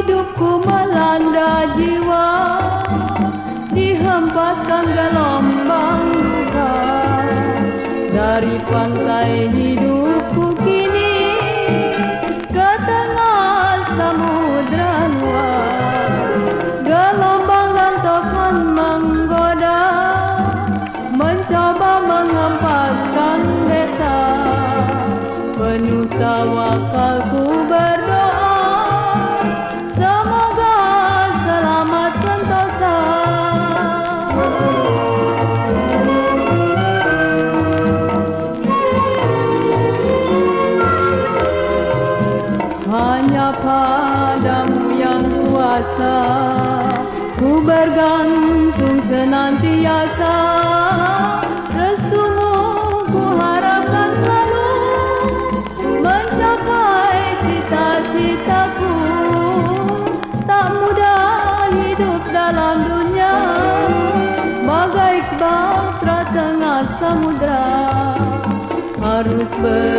hidupku melanda jiwa Dihempaskan gelombang luka Dari pantai hidupku kini Ke tengah samudra luar Gelombang dan tofan menggoda Mencoba mengempaskan beta Penuh tawaku hanya padamu yang kuasa. Ku bergantung senantiasa. Restumu ku harapkan selalu mencapai cita-citaku. Tak mudah hidup dalam dunia. Bagai batra tengah samudra harus berjuang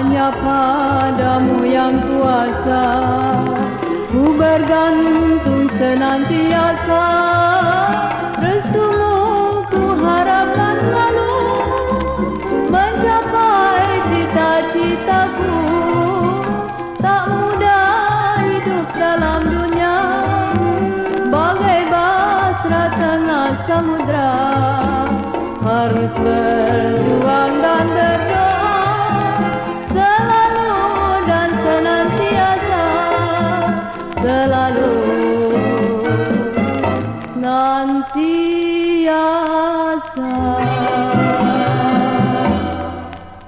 hanya padamu yang kuasa. Ku bergantung senantiasa. Restumu ku harapkan selalu mencapai cita-citaku. Tak mudah hidup dalam dunia. Bagai batra tengah samudra. Harus berjuang Nanti asal